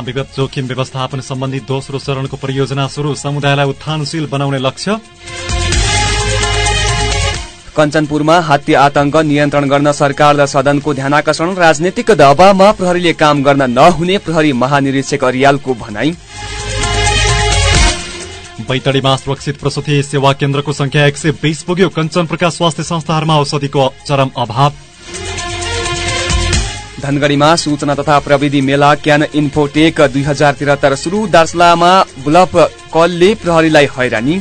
डडेलधुरामा विगत जोखिम व्यवस्थापन सम्बन्धी दोस्रो चरणको परियोजना शुरू समुदायलाई उत्थानशील बनाउने लक्ष्य? कञ्चनपुरमा हात्ती आतंक नियन्त्रण गर्न सरकार र सदनको ध्यानकर्षण। राजनीतिक दबावमा प्रहरीले काम गर्न नहुने प्रहरी महानिरीक्षक अरियालको भनाई। बैतडीमा सुरक्षित प्रसुति सेवा केन्द्रको संख्या एक सय बीस पुग्यो। कञ्चनपुरका स्वास्थ्य संस्थाहरूमा औषधिको चरम अभाव। धनगढ़ीमा सूचना तथा प्रविधि मेला क्यान इन्फोटेक दुई हजार त्रिहत्तर शुरू दार्चुलामा ब्लफ कलले प्रहरीलाई हैरानी।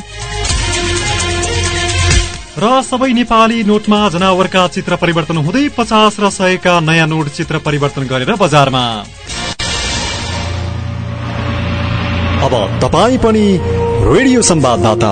र सबै नेपाली नोटमा जनावरका चित्र परिवर्तन हुँदै पचास र सयका नयाँ नोट चित्र परिवर्तन गरेर बजारमा। अब तपाईँ पनि रेडियो संवाददाता।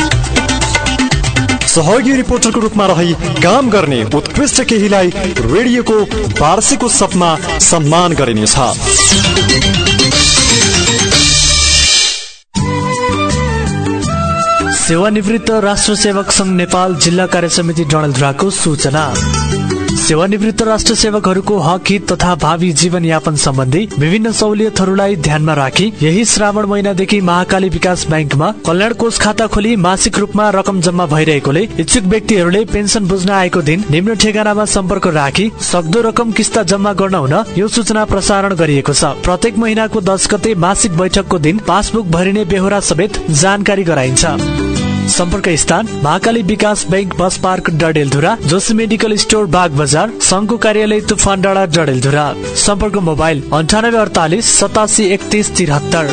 सहयोगी रिपोर्टरको रूपमा रही काम गर्ने उत्कृष्ट केहीलाई रेडियोको वार्षिक उत्सवमा सम्मान गरिनेछ। सेवानिवृत्त राष्ट्र सेवक संघ नेपाल जिल्ला कार्य समिति डणलधुराको सूचना। सेवानिवृत्त राष्ट्र सेवकहरूको हक हित तथा भावी जीवन यापन सम्बन्धी विभिन्न सहुलियतहरूलाई ध्यानमा राखी यही श्रावण महिनादेखि महाकाली विकास ब्याङ्कमा कल्याण कोष खाता खोली मासिक रूपमा रकम जम्मा भइरहेकोले इच्छुक व्यक्तिहरूले पेन्सन बुझ्न आएको दिन निम्न ठेगानामा सम्पर्क राखी सक्दो रकम किस्ता जम्मा गर्न हुन यो सूचना प्रसारण गरिएको छ। प्रत्येक महिनाको दस गते मासिक बैठकको दिन पासबुक भरिने बेहोरा समेत जानकारी गराइन्छ। सम्पर्क स्थान Mahakali Bikas bank bus park Dadeldhura Joshi medical store बाग बजार संघको कार्यालय तुफान डाँडा डडेलधुरा। सम्पर्क मोबाइल अन्ठानब्बे अडतालिस सतासी एकतिस तिहत्तर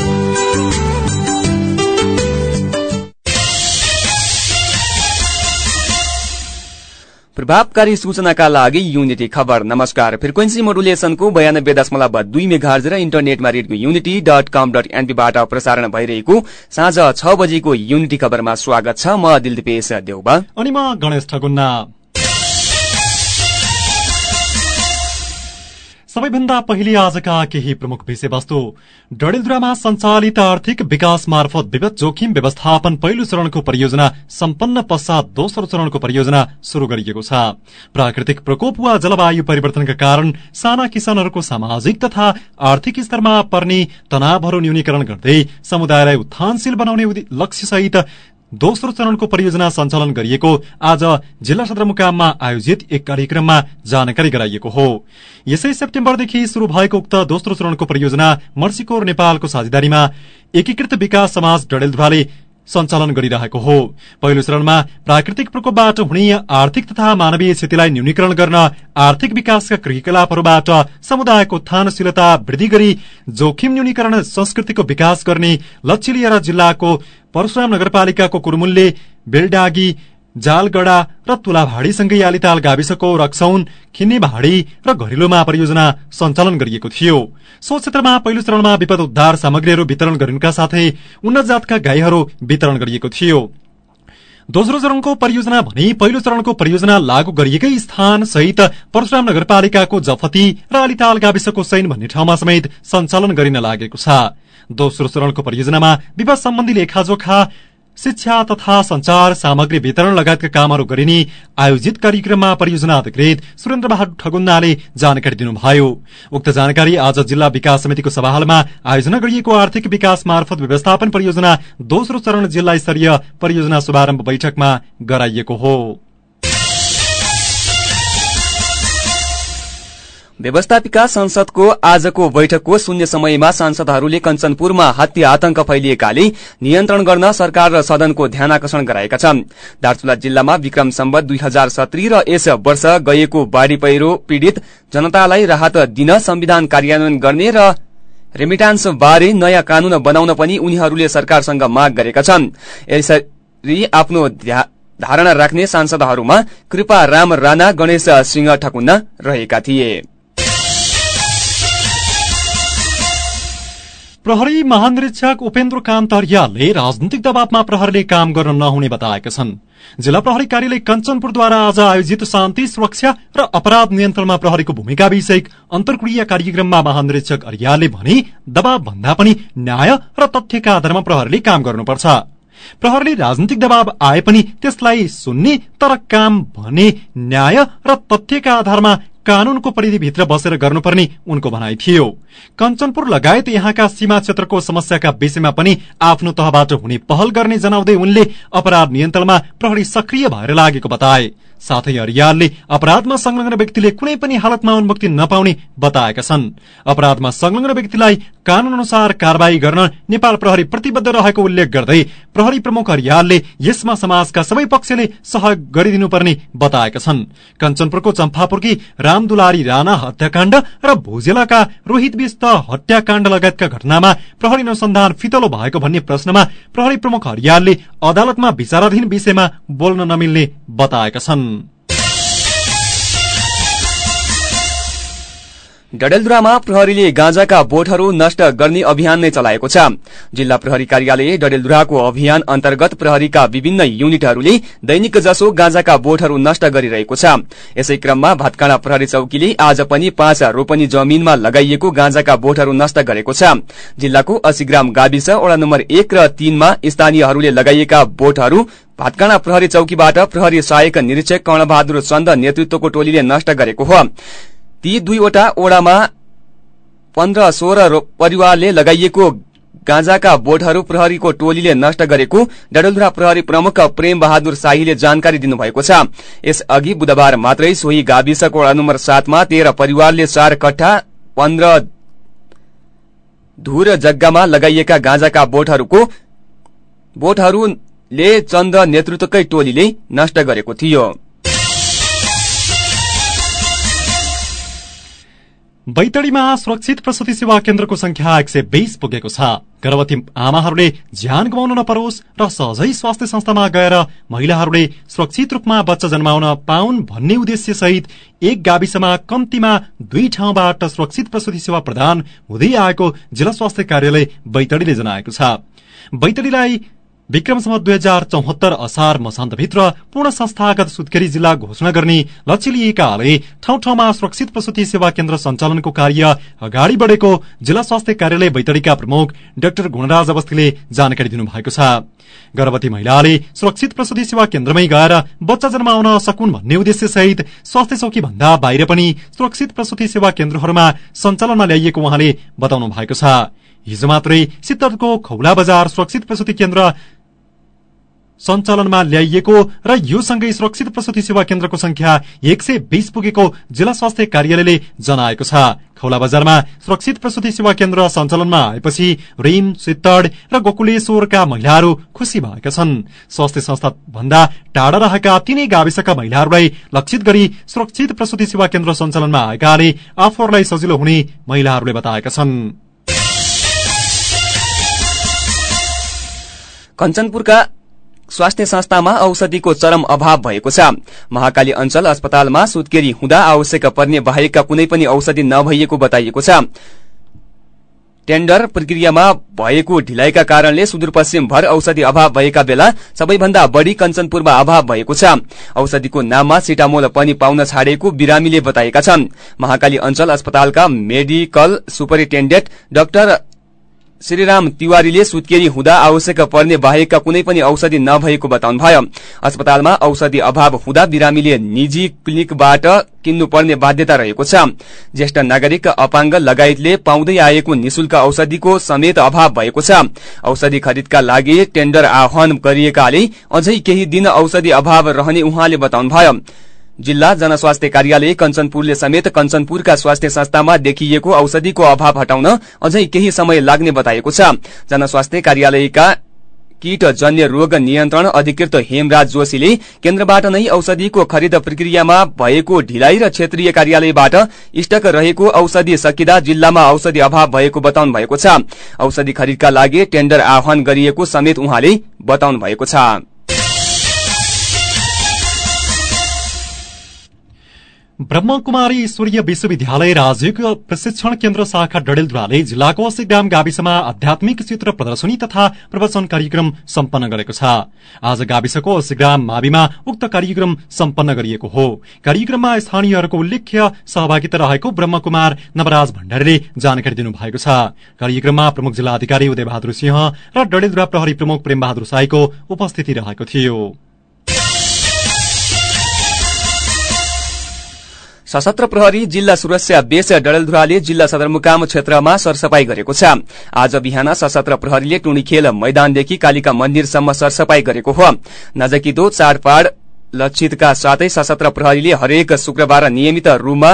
प्रभावकारी सूचनाका लागि युनिटी खबर। नमस्कार। फ्रिक्वेन्सी मोडुलेसनको बयानब्बे दशमलव दुई मेघार्ज र इन्टरनेटमा radio unity dot com dot एनपीबाट प्रसारण भइरहेको साँझ छ बजेको युनिटी खबरमा स्वागत छ। म दिलदीपेश देउबा। अनि म गणेश ठगुन्ना। सबैभन्दा पहिले आजका केही प्रमुख विषयवस्तु। डडेलधुरामा सञ्चालित आर्थिक विकास मार्फत विगत जोखिम व्यवस्थापन पहिलो चरणको परियोजना सम्पन्न पश्चात दोस्रो चरणको परियोजना शुरू गरिएको छ। प्राकृतिक प्रकोप वा जलवायु परिवर्तनका कारण साना किसानहरूको सामाजिक तथा आर्थिक स्तरमा पर्ने तनावहरू न्यूनीकरण गर्दै समुदायलाई उत्थानशील बनाउने लक्ष्यसहित दोस्रो चरणको परियोजना सञ्चालन गरिएको आज जिल्ला सदरमुकाममा आयोजित एक कार्यक्रममा जानकारी गराइएको हो। यसै सेप्टेम्बरदेखि शुरू भएको उक्त दोस्रो चरणको परियोजना मर्सीकोर नेपालको साझेदारीमा एकीकृत विकास समाज डडेलधुवाले सञ्चालन गरिरहेको हो। पहिलो चरणमा प्राकृतिक प्रकोपबाट हुने आर्थिक तथा मानवीय क्षतिलाई न्यूनीकरण गर्न आर्थिक विकासका क्रियाकलापहरूबाट समुदायको उत्थानशीलता वृद्धि गरी जोखिम न्यूनीकरण संस्कृतिको विकास गर्ने लक्ष्य लिएर जिल्लाको परशुराम नगरपालिकाको कुरमुल्ले बेलडागी जालगडा र तुलाभाडीसँगै आलिताल गाविसको रक्सौन खिन्ने भाडी र घरेलुमा परियोजना सञ्चालन गरिएको थियो। सो क्षेत्रमा पहिलो चरणमा विपद उद्धार सामग्रीहरू वितरण गरिनुका साथै उन्नत जातका गाईहरू वितरण गरिएको थियो। दोस्रो चरणको परियोजना भने पहिलो चरणको परियोजना लागू गरिएकै स्थान सहित परशुराम नगरपालिकाको जफती र अलिताल गाविसको सैन भन्ने ठाउँमा समेत सञ्चालन गरिन लागेको छ। दोस्रो चरणको परियोजनामा विवाद सम्बन्धी लेखाजोखा शिक्षा तथा संचार सामग्री वितरण लगायतका कामहरू गरिने आयोजित कार्यक्रममा परियोजना अधिकृत सुरेन्द्र बहादुर ठगुन्नाले जानकारी दिनुभयो। उक्त जानकारी आज जिल्ला विकास समितिको सभाहालमा आयोजना गरिएको आर्थिक विकास मार्फत व्यवस्थापन परियोजना दोस्रो चरण जिल्ला स्तरीय परियोजना शुभारम्भ बैठकमा गराइएको हो। व्यवस्थापिका संसदको आजको बैठकको शून्य समयमा सांसदहरूले कञ्चनपुरमा हात्ती आतंक फैलिएकाले नियन्त्रण गर्न सरकार र सदनको ध्यान आकर्षण गराएका छन्। दार्चुला जिल्लामा विक्रम सम्बत दुई हजार सत्री र यस वर्ष गएको बाढ़ी पहिरो पीड़ित जनतालाई राहत दिन संविधान कार्यान्वयन गर्ने र रेमिटान्स बारे नयाँ कानून बनाउन पनि उनीहरूले सरकारसँग माग गरेका छन्। यसरी आफ्नो धारणा राख्ने सांसदहरूमा कृपा राम राणा गणेश सिंह ठकुन्ना रहेका थिए। प्रहरी महानिरीक्षक उपेन्द्र कान्त अर्यालले राजनीतिक दबावमा प्रहरीले काम गर्न नहुने बताएका छन्। जिल्ला प्रहरी कार्यालय कञ्चनपुरद्वारा आज आयोजित शान्ति सुरक्षा र अपराध नियन्त्रणमा प्रहरीको भूमिका विषयक अन्तर्क्रिया कार्यक्रममा महानिरीक्षक अर्यालले भने दबाव भन्दा पनि न्याय र तथ्यका आधारमा प्रहरीले काम गर्नुपर्छ। प्रहरीले राजनीतिक दबाव आए पनि त्यसलाई सुन्ने तर काम भने न्याय र तथ्यका आधारमा कानूनको परिधिभित्र बसेर गर्नुपर्ने उनको भनाइ थियो। कञ्चनपुर लगायत यहाँका सीमा क्षेत्रको समस्याका विषयमा पनि आफ्नो तहबाट हुने पहल गर्ने जनाउँदै उनले अपराध नियन्त्रणमा प्रहरी सक्रिय भएर लागेको बताए। साथै अरियालले अपराधमा संलग्न व्यक्तिले कुनै पनि हालतमा उन्मुक्ति नपाउने बताएका छन्। अपराधमा संलग्न व्यक्तिलाई कानून अनुसार कार्यवाही गर्न नेपाल प्रहरी प्रतिबद्ध रहेको उल्लेख गर्दै प्रहरी प्रमुख अरियालले यसमा समाजका सबै पक्षले सहयोग गरिदिनुपर्ने बताएका छन्। कञ्चनपुरको चम्पापुरकी रामदुलारी राणा हत्याकाण्ड र भोजेलाका रोहित विस्त हत्याकाण्ड लगायतका घटनामा प्रहरी अनुसन्धान फितलो भएको भन्ने प्रश्नमा प्रहरी प्रमुख हरियालले अदालतमा विचाराधीन विषयमा बोल्न नमिल्ने बताएका छन्। डडेलधुरामा प्रहरीले गाँजाका बोटहरू नष्ट गर्ने अभियान नै चलाएको छ। जिल्ला प्रहरी कार्यालय डडेलधुराको अभियान अन्तर्गत प्रहरीका विभिन्न युनिटहरूले दैनिक जसो गाँजाका बोटहरू नष्ट गरिरहेको छ। यसै क्रममा भत्काँडा प्रहरी चौकीले आज पनि पाँच रोपनी जमीनमा लगाइएको गाँजाका बोटहरू नष्ट गरेको छ। जिल्लाको असीग्राम गाविस वडा नम्बर एक र तीनमा स्थानीयहरूले लगाइएका बोटहरू भातकाँडा प्रहरी चौकीबाट प्रहरी सहायक निरीक्षक कर्णबहादुर चन्द नेतृत्वको टोलीले नष्ट गरेको हो। ती दुईवटा ओडामा पन्ध्र सोह्र परिवारले लगाइएको गाँजाका बोटहरू प्रहरीको टोलीले नष्ट गरेको डडेलधुरा प्रहरी प्रमुख प्रेम बहादुर शाहीले जानकारी दिनुभएको छ। यसअघि बुधबार मात्रै सोही गाविसको वडा नम्बर सातमा तेह्र परिवारले चार कट्ठा पन्ध्र धुर जग्गामा लगाइएका गाँजाका बोटहरूको बोटहरूले चन्द नेतृत्वकै टोलीले नष्ट गरेको थियो। बैतडीमा सुरक्षित प्रसुति सेवा केन्द्रको संख्या एक सय बीस पुगेको छ। गर्भवती आमाहरूले ज्यान गुमाउन नपरोस् र सहजै स्वास्थ्य संस्थामा गएर महिलाहरूले सुरक्षित रूपमा बच्चा जन्माउन पाउन् भन्ने उद्देश्य सहित एक गाविसमा कम्तीमा दुई ठाउँबाट सुरक्षित प्रसुति सेवा प्रदान हुँदै आएको जिल्ला स्वास्थ्य कार्यालय बैतडीले जनाएको छ। बैतडीलाई विक्रमसम्म दुई हजार चौहत्तर असार मसान्तभित्र पूर्ण संस्थागत सुत्केरी जिल्ला घोषणा गर्ने लक्ष्य लिएकाले ठाउँ ठाउँमा सुरक्षित प्रसुति सेवा केन्द्र सञ्चालनको कार्य अगाडि बढेको जिल्ला स्वास्थ्य कार्यालय बैतडीका प्रमुख डाक्टर गुणराज अवस्थीले जानकारी दिनुभएको छ। गर्भवती महिलाले सुरक्षित प्रसुति सेवा केन्द्रमै गएर बच्चा जन्माउन सकुन् भन्ने उद्देश्य सहित स्वास्थ्य चौकी भन्दा बाहिर पनि सुरक्षित प्रसुति सेवा केन्द्रहरूमा सञ्चालनमा ल्याइएको उहाँले बताउनु भएको छ। हिजो मात्रै सित्तरको खौला बजार सुरक्षित प्रसुति केन्द्र सञ्चालनमा ल्याइएको र यो सँगै सुरक्षित प्रसुति सेवा केन्द्रको संख्या एक सय बीस पुगेको जिल्ला स्वास्थ्य कार्यालयले जनाएको छ। खौला बजारमा सुरक्षित प्रसुति सेवा केन्द्र सञ्चालनमा आएपछि रिम सित्तड र गोकुलेश्वरका महिलाहरू खुशी भएका छन्। स्वास्थ्य संस्था भन्दा टाढा रहेका तीनै गाविसका महिलाहरूलाई लक्षित गरी सुरक्षित प्रसुति सेवा केन्द्र सञ्चालनमा आएकाले आफूहरूलाई सजिलो हुने महिलाहरूले बताएका छन्। कञ्चनपुरका स्वास्थ्य संस्थामा औषधिको चरम अभाव भएको छ। महाकाली अञ्चल अस्पतालमा सुत्केरी हुँदा आवश्यक पर्ने बाहेकका कुनै पनि औषधि नभइएको बताइएको छ। टेण्डर प्रक्रियामा भएको ढिलाइका कारणले सुदूरपश्चिम भर औषधि अभाव भएका बेला सबैभन्दा बढ़ी कञ्चनपुरमा अभाव भएको छ। औषधिको नाममा सिटामोल पनि पाउन छाडेको बिरामीले बताएका छन्। महाकाली अञ्चल अस्पतालका मेडिकल सुपरिन्टेण्डेन्ट डाक्टर श्रीराम तिवारीले सुत्केरी हुँदा आवश्यक पर्ने बाहेकका कुनै पनि औषधि नभएको बताउनुभयो अस्पतालमा औषधि अभाव हुँदा बिरामीले निजी क्लिनिकबाट किन्नुपर्ने बाध्यता रहेको छ। ज्येष्ठ नागरिक अपाङ्ग लगायतले पाउँदै आएको निशुल्क औषधिको समेत अभाव भएको छ। औषधि खरिदका लागि टेण्डर आह्वान गरिएकाले अझै केही दिन औषधि अभाव रहने उहाँले बताउनुभयो जिल्ला जनस्वास्थ्य कार्यालय कञ्चनपुरले समेत कञ्चनपुरका स्वास्थ्य संस्थामा देखिएको औषधिको अभाव हटाउन अझै केही समय लाग्ने बताएको छ। जनस्वास्थ्य कार्यालयका कीटजन्य रोग नियन्त्रण अधिकृत हेमराज जोशीले केन्द्रबाट नै औषधिको खरिद प्रक्रियामा भएको ढिलाइ र क्षेत्रीय कार्यालयबाट स्टक रहेको औषधि सकिँदा जिल्लामा औषधि अभाव भएको बताउनु भएको छ। औषधि खरिदका लागि टेण्डर आह्वान गरिएको समेत उहाँले बताउनु भएको छ। ब्रह्मकुमारी ईश्वरीय विश्वविद्यालय राज्यिक प्रशिक्षण केन्द्र शाखा डडेलधुराले जिल्लाको अस्सी ग्राम गाविसमा आध्यात्मिक चित्र प्रदर्शनी तथा प्रवचन कार्यक्रम सम्पन्न गरेको छ। आज गाविसको अस्सी ग्राम माविमा उक्त कार्यक्रम सम्पन्न गरिएको हो। कार्यक्रममा स्थानीयहरूको उल्लेख्य सहभागिता रहेको ब्रह्मकुमार नवराज भण्डारीले जानकारी दिनुभएको छ। कार्यक्रममा प्रमुख जिल्लाधिकारी उदय बहादुर सिंह र डडेलधुरा प्रहरी प्रमुख प्रेमबहादुर साईको उपस्थिति रहेको थियो। सशस्त्र प्रहरी जिल्ला सुरक्षा बेस डडेलधुराले जिल्ला सदरमुकाम क्षेत्रमा सरसफाई गरेको छ। आज बिहान सशस्त्र प्रहरीले टुणीखेल मैदानदेखि कालिका मन्दिरसम्म सरसफाई गरेको हो। नजकिदो चाडपाड लक्षितका साथै सशस्त्र प्रहरीले हरेक शुक्रबार नियमित रूपमा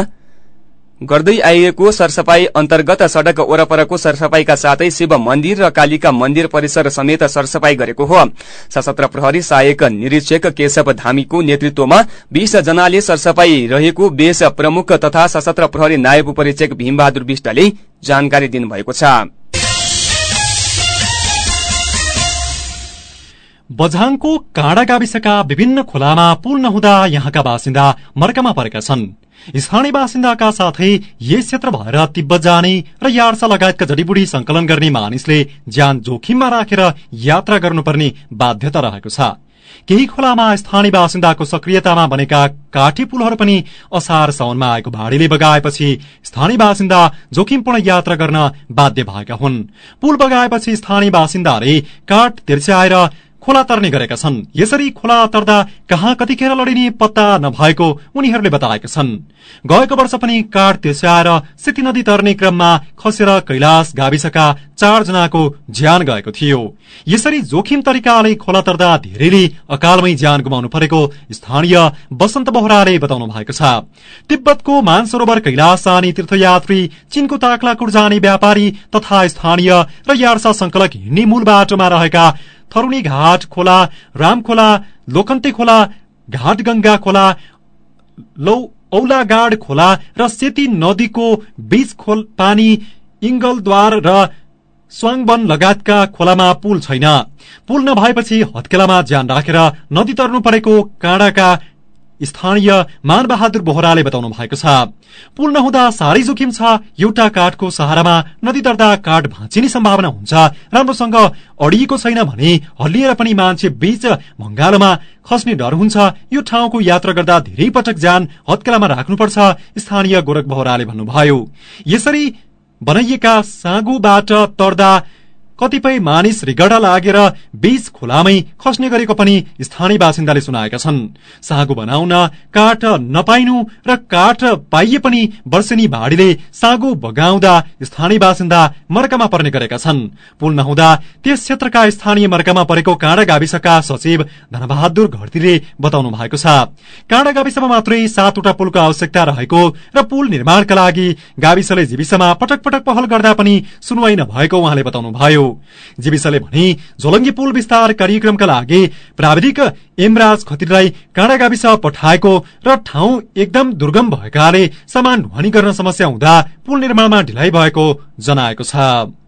गर्दै आइएको सरसफाई अन्तर्गत सड़क वरपरको सरसफाईका साथै शिव मन्दिर र कालिका मन्दिर परिसर समेत सरसफाई गरेको हो। सशस्त्र प्रहरी सहायक निरीक्षक केशव धामीको नेतृत्वमा बीस जनाले सरसफाई रहेको बेस प्रमुख तथा सशस्त्र प्रहरी नायब उपरीक्षक भीमबहादुर विष्टले जानकारी दिनुभएको छ। बझाङको काँडा गाविसका विभिन्न खोलामा पुल नहुँदा यहाँका बासिन्दा मर्कामा परेका छन्। स्थानीय बासिन्दाका साथै यस क्षेत्र भएर तिब्बत जाने र यार्सा लगायतका जडीबुडी संकलन गर्ने मानिसले ज्यान जोखिममा राखेर यात्रा गर्नुपर्ने बाध्यता रहेको छ। केही खोलामा स्थानीय बासिन्दाको सक्रियतामा बनेका काठी पुलहरू पनि असार साउनमा आएको भाडीले बगाएपछि स्थानीय बासिन्दा जोखिमपूर्ण यात्रा गर्न बाध्य भएका हुन्। पुल बगाएपछि स्थानीय बासिन्दाले काठ तिर्स्याएर खोला तर्ने गरेका छन्। यसरी खोला तर्दा कहाँ कतिखेर लडिने पत्ता नभएको उनीहरूले बताएका छन्। गएको वर्ष पनि काठ तिर्स्याएर सेती नदी तर्ने क्रममा खसेर कैलाश गाविसका चारजनाको ज्यान गएको थियो। यसरी जोखिम तरिकाले खोला तर्दा धेरैले अकालमै ज्यान गुमाउनु परेको स्थानीय वसन्त बोहराले बताउनु भएको छ। तिब्बतको मानसरोवर कैलाश जाने तीर्थयात्री चीनको ताक्लाकुट जाने व्यापारी तथा स्थानीय र यार्सा संकलक हिँड्ने मूल बाटोमा रहेका थरुणी घाट खोला रामखोला लोकन्ते खोला घाटगंगा खोला लौ औलागाड खोला र सेती नदीको बीच खोल पानी इङ्गलद्वार र स्वाङवन लगायतका खोलामा पुल छैन पुल नभएपछि हत्केलामा ज्यान राखेर नदी तर्नु परेको काँडाका स्थानीय मानबहादुर बोहराले बताउनु भएको छ। पुल नहुँदा साह्रै जोखिम छ एउटा काठको सहारामा नदी तर्दा काठ भाँचिने सम्भावना हुन्छ। राम्रोसँग अडिएको छैन भने हल्लिएर पनि मान्छे बीच भंगालोमा खस्ने डर हुन्छ। यो ठाउँको यात्रा गर्दा धेरै पटक ज्यान हत्केलामा राख्नुपर्छ स्थानीय गोरख बोहराले भन्नुभयो। यसरी बनाइएका साँगुबाट तर्दा कतिपय मानिस रिगडा लागेर बीच खोलामै खस्ने गरेको पनि स्थानीय बासिन्दाले सुनाएका छन्। सागो बनाउन काठ नपाइनु र काठ पाइए पनि वर्षेनी भाडीले सागो बगाउँदा स्थानीय बासिन्दा मर्कामा पर्ने गरेका छन्। पुल नहुँदा त्यस क्षेत्रका स्थानीय मर्कामा परेको काँडा गाविसका सचिव धनबहादुर घरतीले बताउनु भएको छ। काँडा गाविसमा मात्रै सातवटा पुलको आवश्यकता रहेको र पुल निर्माणका लागि गाविसले जीविसमा पटक पटक पहल गर्दा पनि सुनवाई नभएको उहाँले बताउनुभयो। जीविसले भने झोलङ्गी पुल विस्तार कार्यक्रमका लागि प्राविधिक एमराज खतिरलाई काँडा गाविस पठाएको र ठाउँ एकदम दुर्गम भएकाले सामान ढुवानी गर्न समस्या हुँदा पुल निर्माणमा ढिलाइ भएको जनाएको छ।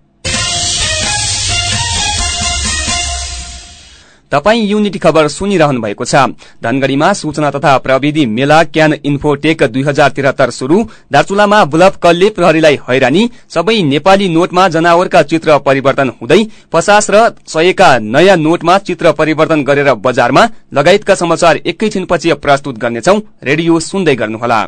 तपाई युनिटी खबर सुनिरहनु भएको छ। धनगढ़ीमा सूचना तथा प्रविधि मेला क्यान इन्फोटेक दुई हजार त्रिहत्तर शुरू दार्चुलामा बुलफ कलले प्रहरीलाई हैरानी। सबै नेपाली नोटमा जनावरका चित्र परिवर्तन हुँदै पचास र सयका नयाँ नोटमा चित्र परिवर्तन गरेर बजारमा लगायतका समाचार एकैछिनपछि प्रस्तुत गर्नेछौ। रेडियो सुन्दै गर्नुहोला।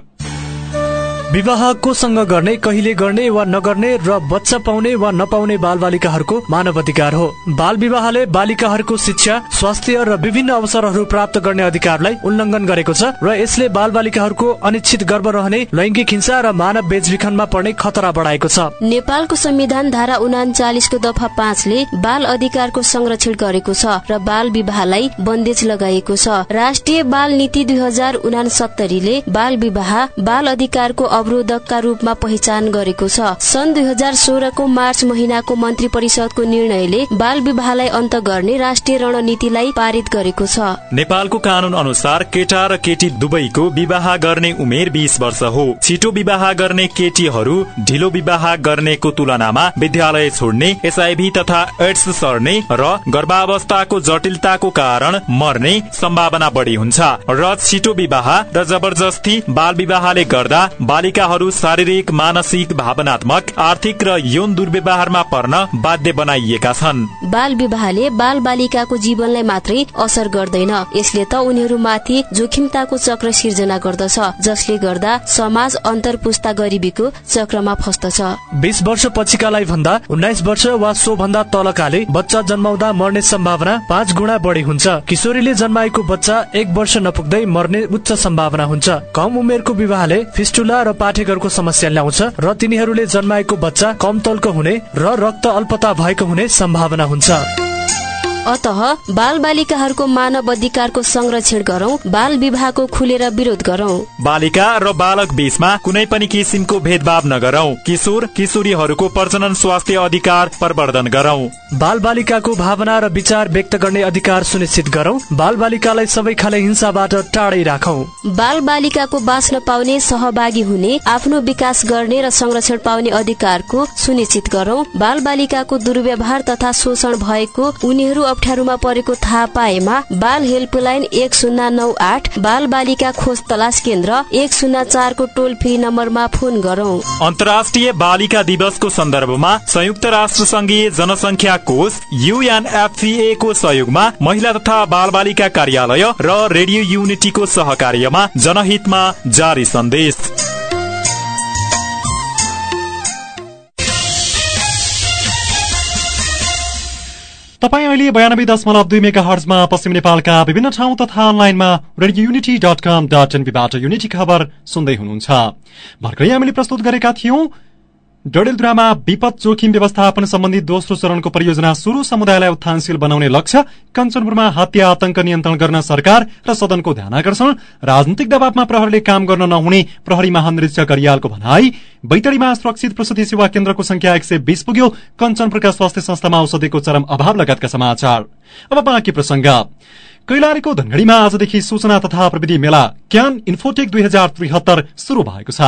विवाह कोसँग गर्ने कहिले गर्ने वा नगर्ने र बच्चा पाउने वा नपाउने बाल बालिकाहरूको मानव अधिकार हो। बाल विवाहले बालिकाहरूको शिक्षा स्वास्थ्य र विभिन्न अवसरहरू प्राप्त गर्ने अधिकारलाई उल्लङ्घन गरेको छ र यसले बाल बालिकाहरूको अनिश्चित गर्भ रहने लैङ्गिक हिंसा र मानव बेचबिखनमा पर्ने खतरा बढाएको छ। नेपालको संविधान धारा उनाचालिसको दफा पाँचले बाल अधिकारको संरक्षण गरेको छ र बाल विवाहलाई बन्देज लगाइएको छ। राष्ट्रिय बाल नीति दुई हजार बाल विवाह बाल अधिकारको अवरोधकका रूपमा पहिचान गरेको छ। सन् दुई हजार सोह्रको मार्च महिनाको मन्त्री परिषदको निर्णयले बाल विवाहलाई अन्त गर्ने राष्ट्रिय रणनीतिलाई पारित गरेको छ। नेपालको कानून अनुसार केटा र केटी दुवैको विवाह गर्ने उमेर बिस वर्ष हो। छिटो विवाह गर्ने केटीहरू ढिलो विवाह गर्नेको तुलनामा विद्यालय छोड्ने एसआईभी तथा एड्स सर्ने र गर्भावस्थाको जटिलताको कारण मर्ने सम्भावना बढी हुन्छ। र छिटो विवाह र जबरजस्ती बाल विवाहले गर्दा बालिकाहरू शारीरिक मानसिक भावनात्मक आर्थिक र यौन दुर्व्यवहारमा पर्न बाध्य बनाइएका छन्। बाल विवाहले बाल बालिकाको जीवनलाई मात्रै असर गर्दैन। यसले त उनीहरूमाथि जोखिमताको चक्र सिर्जना गर्दछ जसले गर्दा समाज अन्तर पुस्ता गरिबीको चक्रमा फस्दछ। बिस वर्ष पछिकालाई भन्दा उन्नाइस वर्ष वा सो भन्दा तलकाले बच्चा जन्माउँदा मर्ने सम्भावना पाँच गुणा बढी हुन्छ। किशोरीले जन्माएको बच्चा एक वर्ष नपुग्दै मर्ने उच्च सम्भावना हुन्छ। कम उमेरको विवाहले फिस्टुला र पाठेघरको समस्या ल्याउँछ र तिनीहरूले जन्माएको बच्चा कम तलको हुने र रक्त अल्पता भएको हुने सम्भावना हुन्छ। अतः बाल बालिकाहरूको मानव अधिकारको संरक्षण गरौं बाल विवाहको खुलेर विरोध गरौं। बालिका र बालक बीचमा कुनै पनि किसिमको भेदभाव नगरौं किशोर किशोरीहरूको प्रजनन स्वास्थ्य अधिकार प्रवर्धन गरौं। बाल बालिकाको भावना र विचार व्यक्त गर्ने अधिकार सुनिश्चित गरौं बाल बालिकालाई सबै खाले हिंसाबाट टाढै राखौं। बाल बालिकाको बाँच्न पाउने सहभागी हुने आफ्नो विकास गर्ने र संरक्षण पाउने अधिकारको सुनिश्चित गरौं। बाल बालिकाको दुर्व्यवहार तथा शोषण भएको उनीहरू अप्ठ्यारोमा परेको थाहा पाएमा बाल हेल्पलाइन एक शून्य नौ आठ बाल बालिका खोज तलास केन्द्र एक शून्य चारको टोल फ्री नम्बरमा फोन गरौं। अन्तर्राष्ट्रिय बालिका दिवसको सन्दर्भमा संयुक्त राष्ट्र संघीय जनसङ्ख्या कोष युएनएफसीए को सहयोगमा महिला तथा बाल बालिका कार्यालय र रेडियो युनिटीको सहकार्यमा जनहितमा जारी सन्देश। तपाईँ अहिले बयानब्बे दशमलव दुई मेगा हर्जमा पश्चिम नेपालका विभिन्न ठाउँ तथा अनलाइनमा radio unity dot com dot एनपीबाट unity खबर सुन्दै हुनुहुन्छ। भर्खरै हामीले प्रस्तुत गरेका थियौं डडेलधुरामा विपद जोखिम व्यवस्थापन सम्बन्धी दोस्रो चरणको परियोजना सुरु समुदायलाई उत्थानशील बनाउने लक्ष्य कञ्चनपुरमा हत्या आतंक नियन्त्रण गर्न सरकार र सदनको ध्यान आकर्षण राजनीतिक दबावमा प्रहरीले काम गर्न नहुने प्रहरी महानिरीक्षक अरियालको भनाई बैतडीमा सुरक्षित प्रसुति सेवा केन्द्रको संख्या एक सय बीस पुग्यो कञ्चनपुरका स्वास्थ्य संस्थामा औषधिको चरम अभाव लगायतका समाचार। अब प्रसंग कैलालीको धनगढ़ीमा आजदेखि सूचना तथा प्रविधि मेला क्यान इन्फोटेक दुई हजार त्रिहत्तर शुरू भएको छ।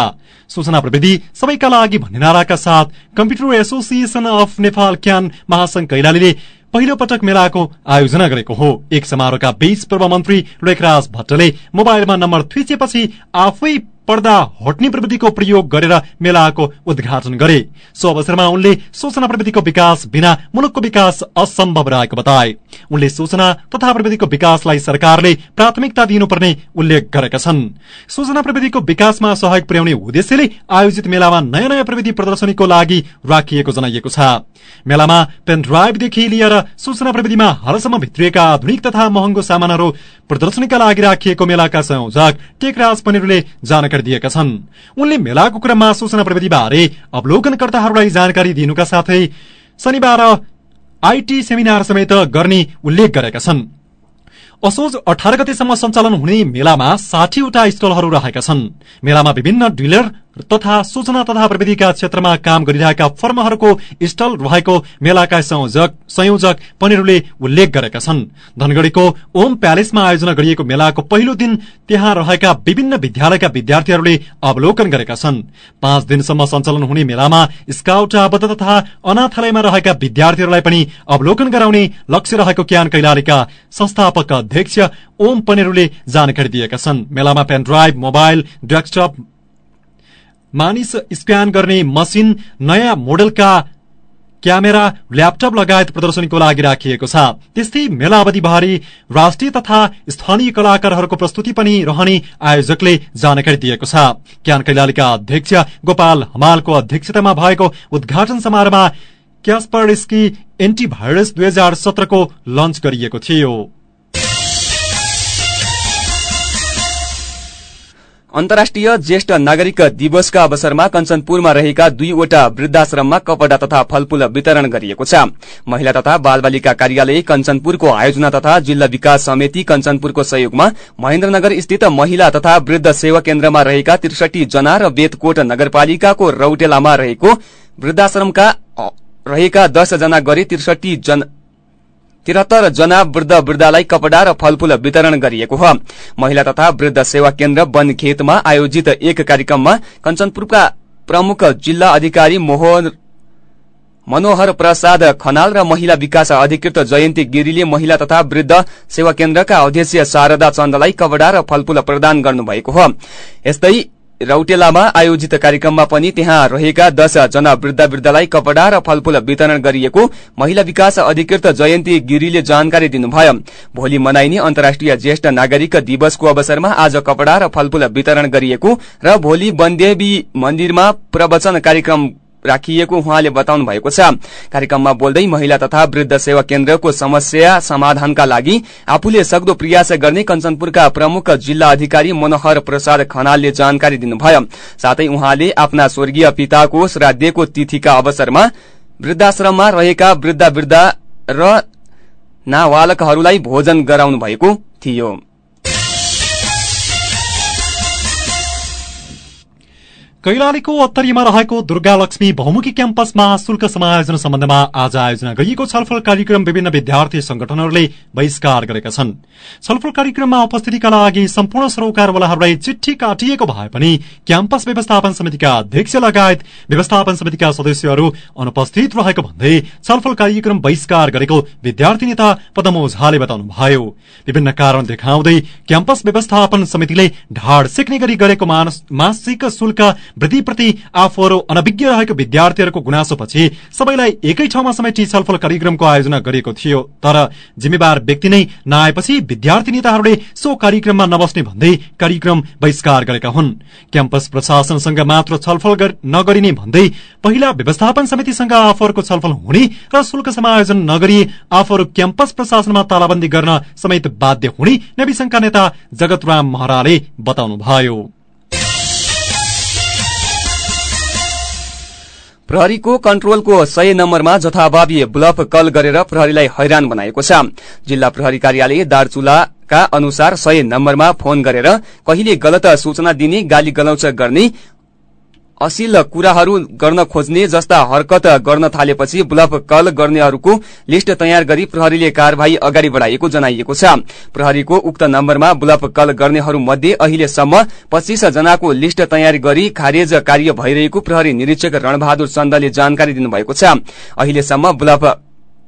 सूचना प्रविधि सबैका लागि भन्ने नाराका साथ computer association of Nepal CAN महासंघ कैलालीले पहिलो पटक मेलाको आयोजना गरेको हो। एक समारोहका बीच पूर्व मन्त्री लेखराज भट्टले मोबाइलमा नम्बर थिचेपछि आफै पर्दा हट्ने प्रविधिको प्रयोग गरेर मेलाको उद्घाटन गरे। सो अवसरमा उनले सूचना प्रविधिको विकास बिना मुलुकको विकास असम्भव रहेको बताए। उनले सूचना तथा प्रविधिको विकासलाई सरकारले प्राथमिकता दिनुपर्ने उल्लेख गरेका छन्। सूचना प्रविधिको विकासमा सहयोग पुर्याउने उद्देश्यले आयोजित मेलामा नयाँ नयाँ प्रविधि प्रदर्शनीको लागि राखिएको जनाइएको छ। मेलामा पेन ड्राइभदेखि लिएर सूचना प्रविधिमा हालसम्म भित्रिएका आधुनिक तथा महँगो सामानहरू प्रदर्शनीका लागि राखिएको मेलाका संयोजक टेकराज जानकारी दिएका छन्। उनले मेलाको क्रममा सूचना प्रविधि बारे अवलोकनकर्ताहरूलाई जानकारी दिनुका साथै शनिबार आईटी सेमिनार समेत गर्ने उल्लेख गरेका छन्। असोज अठार गतेसम्म सञ्चालन हुने मेलामा साठीवटा स्टलहरू रहेका छन्। मेलामा विभिन्न डिलर तथा सूचना तथा प्रविधिका क्षेत्रमा काम गरिरहेका फर्महरूको स्टल रहेको मेलाका संयोजक संयोजक पनिरले उल्लेख गरेका छन्। धनगढ़ीको ओम प्यालेसमा आयोजना गरिएको मेलाको पहिलो दिन त्यहाँ रहेका विभिन्न विद्यालयका विद्यार्थीहरूले अवलोकन गरेका छन्। पाँच दिनसम्म सञ्चालन हुने मेलामा स्काउट आबद्ध तथा अनाथालयमा रहेका विद्यार्थीहरूलाई पनि अवलोकन गराउने लक्ष्य रहेको क्यान कैलालीका संस्थापक अध्यक्ष ओम पनेरूले जानकारी दिएका छन्। मेलामा पेनड्राइभ मोबाइल डेस्कटप मानिस स्क्यान गर्ने मसिन नयाँ मोडलका क्यामेरा ल्यापटप लगायत प्रदर्शनीको लागि राखिएको छ। त्यस्तै मेला अवधिभरि राष्ट्रिय तथा स्थानीय कलाकारहरूको प्रस्तुति पनि रहने आयोजकले जानकारी दिएको छ। ज्ञान कैलालीका अध्यक्ष गोपाल हमालको अध्यक्षतामा भएको उद्घाटन समारोहमा क्यास्परस्की एन्टिभाइरस दुई हजार सत्रको लन्च गरिएको थियो। अन्तर्राष्ट्रिय ज्येष्ठ नागरिक दिवसका अवसरमा कञ्चनपुरमा रहेका दुईवटा वृद्धाश्रममा कपडा तथा फलफूल वितरण गरिएको छ। महिला तथा बालबालिका कार्यालय कञ्चनपुरको आयोजना तथा जिल्ला विकास समिति कञ्चनपुरको सहयोगमा महेन्द्रनगर स्थित महिला तथा वृद्ध सेवा केन्द्रमा रहेका त्रिसठी जना र बेतकोट नगरपालिकाको रौटेलामा रहेको वृद्धाश्रमका रहेका दस जना गरी त्रिसठी तिहत्तर जना वृद्ध वृद्धालाई कपडा र फलफूल वितरण गरिएको हो। महिला तथा वृद्ध सेवा केन्द्र वनखेतमा आयोजित एक कार्यक्रममा कञ्चनपुरका प्रमुख जिल्ला अधिकारी मोहन मनोहर प्रसाद खनाल र महिला विकास अधिकृत जयन्ती गिरीले महिला तथा वृद्ध सेवा केन्द्रका अध्यक्ष शारदा चन्दलाई कपडा र फलफूल प्रदान गर्नुभएको हो। यस्तै रौटेलामा आयोजित कार्यक्रममा पनि त्यहाँ रहेका दश जना वृद्ध वृद्धलाई कपडा र फलफूल वितरण गरिएको महिला विकास अधिकृत जयन्ती गिरीले जानकारी दिनुभयो। भोलि मनाइने अन्तर्राष्ट्रिय ज्येष्ठ नागरिक दिवसको अवसरमा आज कपडा र फलफूल वितरण गरिएको र भोलि वनदेवी मन्दिरमा प्रवचन कार्यक्रम राखिएको उहाँले बताउनु भएको छ। कार्यक्रममा बोल्दै महिला तथा वृद्ध सेवा केन्द्रको समस्या समाधानका लागि आफूले सक्दो प्रयास गर्ने कञ्चनपुरका प्रमुख जिल्ला अधिकारी मनोहर प्रसाद खनालले जानकारी दिनुभयो। साथै उहाँले आफ्ना स्वर्गीय पिताको श्राद्धको तिथिका अवसरमा वृद्धाश्रममा रहेका वृद्ध वृद्ध र नाबालकहरूलाई भोजन गराउनु भएको थियो। कैलालीको उत्तरीमा रहेको दुर्गा लक्ष्मी बहुमुखी क्याम्पसमा शुल्क समायोजन सम्बन्धमा आज आयोजना गरिएको छलफल कार्यक्रम विभिन्न विद्यार्थी संगठनहरूले बहिष्कार गरेका छन्। छलफल कार्यक्रममा उपस्थितिका लागि सम्पूर्ण सरोकारवालाहरूलाई चिठी काटिएको भए पनि क्याम्पस व्यवस्थापन समितिका अध्यक्ष लगायत व्यवस्थापन समितिका सदस्यहरू अनुपस्थित रहेको भन्दै छलफल कार्यक्रम बहिष्कार गरेको विद्यार्थी नेता पदम ओझाले बताउनुभयो। विभिन्न कारण देखाउँदै क्याम्पस व्यवस्थापन समितिले ढाड सिक्ने गरी गरेको मासिक शुल्क वृद्धिप्रति आफूहरू अनभिज्ञ रहेको विद्यार्थीहरूको गुनासोपछि सबैलाई एकै ठाउँमा समेटी छलफल कार्यक्रमको आयोजना गरिएको थियो। तर जिम्मेवार व्यक्ति नै नआएपछि विद्यार्थी नेताहरूले सो कार्यक्रममा नबस्ने भन्दै कार्यक्रम बहिष्कार गरेका हुन्। क्याम्पस प्रशासनसँग मात्र छलफल नगरिने भन्दै पहिला व्यवस्थापन समितिसँग आफूहरूको छलफल हुने र शुल्क समायोजन नगरी आफूहरू क्याम्पस प्रशासनमा तालाबन्दी गर्न समेत बाध्य हुने नवीसंघका नेता जगतराम महराले बताउनुभयो। प्रहरीको कन्ट्रोलको सय नम्बरमा जथाभावी ब्लफ कल गरेर प्रहरीलाई हैरान बनाएको छ। जिल्ला प्रहरी कार्यालय दार्चुलाका अनुसार सय नम्बरमा फोन गरेर कहिले गलत सूचना दिने गाली गलौच गर्ने अशिल कुराहरू गर्न खोज्ने जस्ता हरकत गर्न थालेपछि ब्लफ कल गर्नेहरूको लिस्ट तयार गरी प्रहरीले कार्यवाही अगाडि बढ़ाइएको जनाइएको छ। प्रहरीको उक्त नम्बरमा ब्लफ कल गर्नेहरू मध्ये अहिलेसम्म पच्चीस जनाको लिस्ट तयार गरी खारेज कार्य भइरहेको प्रहरी निरीक्षक रणबहादुर चन्दले जानकारी दिनुभएको छ। अहिलेसम्म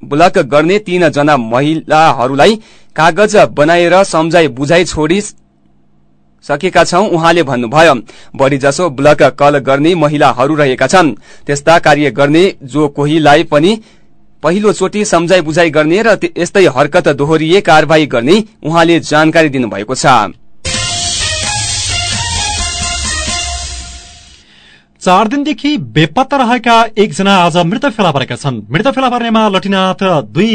ब्लक गर्ने तीन जना महिलाहरूलाई कागज बनाएर सम्झाई बुझाइ छोडी सकेका छौं उहाँले भन्नुभयो बढ़ी जसो ब्लक कल गर्ने महिलाहरू रहेका छन्। त्यस्ता कार्य गर्ने जो कोहीलाई पनि पहिलो चोटि सम्झाइ बुझाइ गर्ने र यस्तै हरकत दोहोरिए कार्यवाही गर्ने उहाँले जानकारी दिनुभएको छ। चार दिनदेखि बेपत्ता रहेका एकजना आज मृत फेला परेका छन्। मृत फेला पर्नेमा लटिनाथ दुई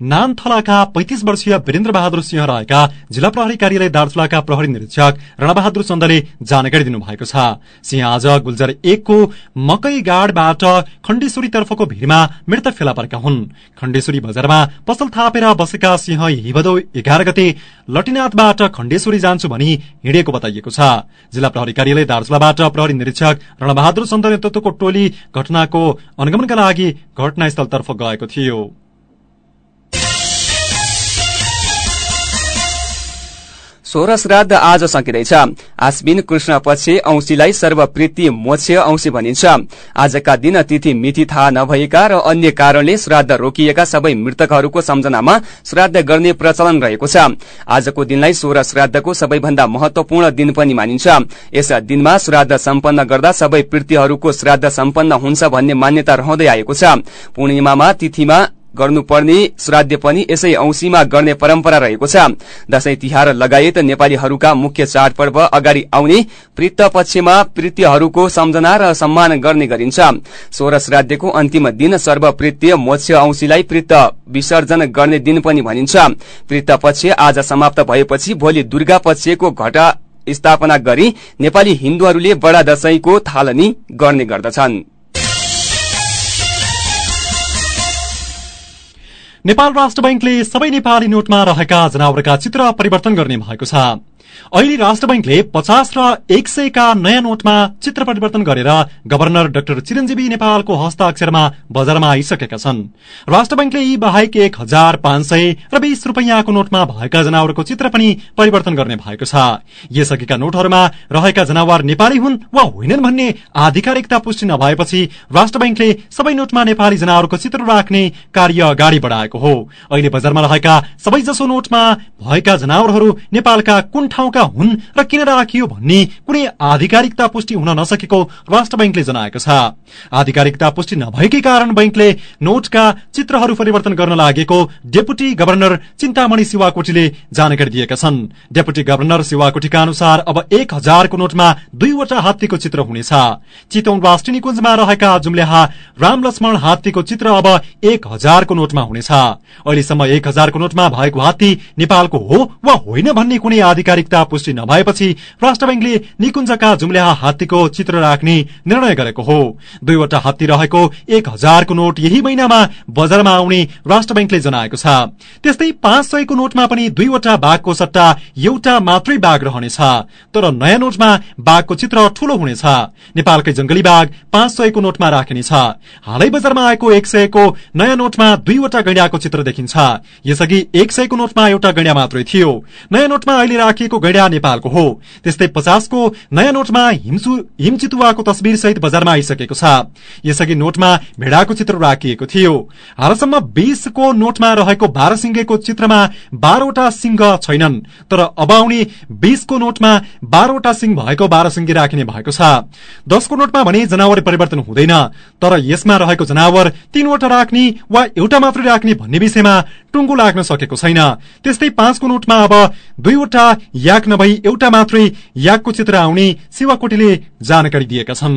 नानथलाका पैंतिस वर्षीय वीरेन्द्र बहादुर सिंह रहेका जिल्ला प्रहरी कार्यालय दार्चुलाका प्रहरी निरीक्षक रणबहादुर चन्दले जानकारी दिनुभएको छ। सिंह आज गुल्जर एकको मकै गाडबाट खण्डेश्वरी तर्फको भिरमा मृत फेला परेका हुन्। खण्डेश्वरी बजारमा पसल थापेर बसेका सिंह हिभदौ एघार गते लटिनाथबाट खण्डेश्वरी जान्छु भनी हिँडेको बताइएको छ। जिल्ला प्रहरी कार्यालय दार्चुलाबाट प्रहरी निरीक्षक रणबहादुर चन्द नेतृत्वको टोली घटनाको अनुगमनका लागि घटनास्थलतर्फ गएको थियो। सोह्र श्राद्ध आज सकिँदैछ। आश्विन कृष्ण पक्ष औंसीलाई सर्वप्रीति मोक्ष औंसी भनिन्छ। आजका दिन तिथि मिथि थाहा नभएका र अन्य कारणले श्राद्ध रोकिएका सबै मृतकहरूको सम्झनामा श्राद्ध गर्ने प्रचलन रहेको छ। आजको दिनलाई सोह्र श्राद्धको सबैभन्दा महत्वपूर्ण दिन पनि मानिन्छ। यस दिनमा श्राद्ध सम्पन्न गर्दा सबै पृथ्वीहरूको श्राद्ध सम्पन्न हुन्छ भन्ने मान्यता रहँदै आएको छ। पूर्णिमामा तिथिमा गर्नुपर्ने श्राद्ध पनि यसै औंसीमा गर्ने परम्परा रहेको छ। दशैं तिहार लगायत नेपालीहरूका मुख्य चाडपर्व अगाडि आउने प्रित पक्षमा प्रीत्यहरूको सम्झना र सम्मान गर्ने गरिन्छ। सोह्र श्राद्धको अन्तिम दिन सर्वप्रीत्य मोक्ष औंसीलाई प्रित विसर्जन गर्ने दिन पनि भनिन्छ। प्रित पक्ष आज समाप्त भएपछि भोलि दुर्गा पक्षको घटा स्थापना गरी नेपाली हिन्दूहरूले बडा दशैंको थालनी गर्ने गर्दछन्। नेपाल राष्ट्र बैंकले सबै नेपाली नोटमा रहेका जनावरका चित्र परिवर्तन गर्ने भएको छ। अहिले राष्ट्र बैंकले पचास र एक सयका नयाँ नोटमा चित्र परिवर्तन गरेर गवर्नर डाक्टर चिरञ्जीवी नेपालको हस्ताक्षरमा बजारमा आइसकेका छन्। राष्ट्र बैंकले यी बाहेक एक हजार पाँच सय र बीस रूपियाँको नोटमा भएका जनावरको चित्र पनि परिवर्तन गर्ने भएको छ। यसअघिका नोटहरूमा रहेका जनावर नेपाली हुन् वा होइनन् भन्ने आधिकारिकता पुष्टि नभएपछि राष्ट्र बैंकले सबै नोटमा नेपाली जनावरको चित्र राख्ने कार्य अगाडि बढ़ाएको हो। अहिले बजारमा रहेका सबैजसो नोटमा भएका जनावरहरू नेपालका कुन ठाउँका हुन् र किन राखियो भन्ने कुनै आधिकारिकता पुष्टि हुन नसकेको राष्ट्र बैंकले जनाएको छ। आधिकारिकता पुष्टि नभएकै कारण बैंकले नोटका चित्रहरू परिवर्तन गर्न लागेको डेपुटी गवर्नर चिन्तामणि शिवाकोटीले जानकारी दिएका छन्। डेपुटी गवर्नर शिवाकोटीका अनुसार अब एक हजारको नोटमा दुईवटा हात्तीको चित्र हुनेछ। चितौन राष्ट्रिय निकुञ्जमा रहेका जुम्ल्याहा राम लक्ष्मण हात्तीको चित्र अब एक हजारको नोटमा हुनेछ। अहिलेसम्म एक हजारको नोटमा भएको हात्ती नेपालको हो वा होइन भन्ने कुनै आधिकारिकता पुष्टि नभएपछि राष्ट्र बैंकले निकुञ्जका जुम्ल्याहा हात्तीको चित्र राख्ने निर्णय गरेको हो। दुईवटा हात्ती रहेको एक हजारको नोट यही महिनामा बजारमा आउने राष्ट्र बैंकले जनाएको छ। त्यस्तै पाँच सयको नोटमा पनि दुईवटा बाघको सट्टा एउटा मात्रै बाघ रहनेछ। तर नयाँ नोटमा बाघको चित्र ठूलो हुनेछ। नेपालकै जंगली बाघ पाँच सयको नोटमा राखिनेछ। हालै बजारमा आएको एक सयको नयाँ नोटमा दुईवटा गैंडाको चित्र देखिन्छ। यसअघि एक सयको नोटमा एउटा गैंडा मात्रै थियो। नयाँ नोटमा अहिले राखिएको गैंडा नेपालको हो। त्यस्तै पचासको नयाँ नोटमा हिमचितुवाको तस्विर सहित बजारमा आइसकेको छ। यसअघि नोटमा भेड़ाको चित्र राखिएको थियो। हालसम्म बीसको नोटमा रहेको बाह्र सिंहेको चित्रमा बाह्रवटा सिंह छैनन्। तर अब आउने बीसको नोटमा बाह्रवटा सिंह भएको बाह्र सिंह राखिने भएको छ। दशको नोटमा भने जनावर परिवर्तन हुँदैन। तर यसमा रहेको जनावर तीनवटा राख्ने वा एउटा मात्रै राख्ने भन्ने विषयमा टुङ्गो लाग्न सकेको छैन। त्यस्तै पाँचको नोटमा अब दुईवटा याक नभई एउटा मात्रै याकको चित्र आउने शिवाकोटीले जानकारी दिएका छन्।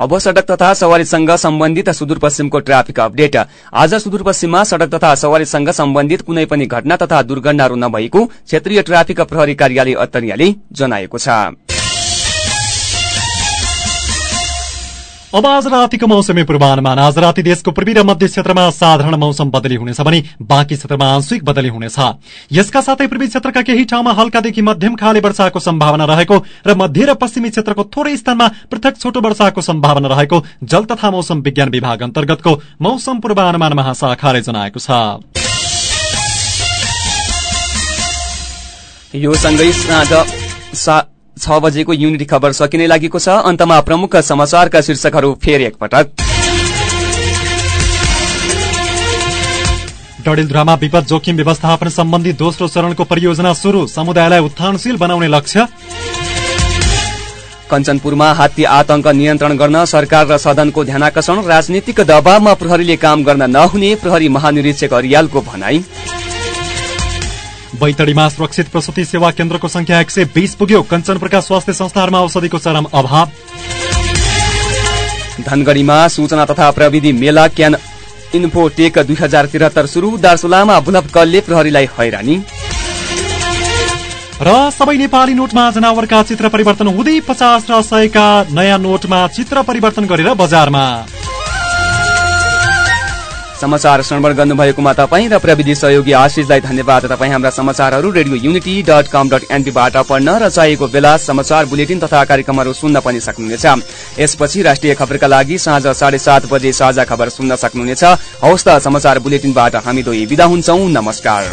अब सड़क तथा सवारीसँग सम्बन्धित सुदूरपश्चिमको ट्राफिक अपडेट। आज सुदूरपश्चिममा सड़क तथा सवारीसँग सम्बन्धित कुनै पनि घटना तथा दुर्घटनाहरू नभएको क्षेत्रीय ट्राफिक प्रहरी कार्यालय अत्तरियाले जनाएको छ। अब आज रातिको मौसमी पूर्वानुमान। आज राति देशको पूर्वी र मध्य क्षेत्रमा साधारण मौसम बदली हुनेछ भने बाँकी क्षेत्रमा आंशिक बदली हुनेछ। यसका साथै पूर्वी क्षेत्रका केही ठाउँमा हल्कादेखि मध्यम खाले वर्षाको सम्भावना रहेको र मध्य र पश्चिमी क्षेत्रको थोरै स्थानमा पृथक छोटो वर्षाको सम्भावना रहेको जल तथा मौसम विज्ञान विभाग अन्तर्गतको मौसम पूर्वानुमान महाशाखाले जनाएको छ। यो सँगै छ बजेको युनिटी खबर सकिने लागेको छ। अन्तमा प्रमुख समाचारका शीर्षकहरू फेरि एकपटक। डडेलधुरामा विपद जोखिम व्यवस्थापन सम्बन्धी दोस्रो चरणको परियोजना शुरू समुदायलाई उत्थानशील बनाउने लक्ष्य। कञ्चनपुरमा हात्ती आतंक नियन्त्रण गर्न सरकार र सदनको ध्यानकर्षण। राजनीतिक दबावमा प्रहरीले काम गर्न नहुने प्रहरी महानिरीक्षक अरियालको भनाई। बैतडीमा सुरक्षित प्रसुति सेवा केन्द्रको संख्या एक सय बीस पुग्यो। कञ्चनपुरका स्वास्थ्य संस्थाहरूमा औषधिको चरम अभाव। धनगढ़ीमा सूचना तथा प्रविधि मेला क्यान इन्फोटेक दुई हजार त्रिहत्तर शुरू दार्चुलामा कलले प्रहरीलाई हैरानी। र सबै नेपाली नोटमा जनावरका चित्र परिवर्तन हुँदै पचास र सयका नयाँ नोटमा चित्र परिवर्तन गरेर बजारमा। समाचार श्रवण गर्नुभएकोमा तपाईँ र प्रविधि सहयोगी आशिषलाई धन्यवाद तपाईँ हाम्रा समाचारहरू radio unity dot com dot एनपीबाट पढ्न र चाहेको बेला समाचार बुलेटिन तथा कार्यक्रमहरू सुन्न पनि सक्नुहुनेछ। यसपछि राष्ट्रिय खबरका लागि साँझ साढे सात बजे साझा खबर सुन्न सक्नुहुनेछ। हौस् त समाचार बुलेटिनबाट हामी दुई विदा हुन्छौ। नमस्कार।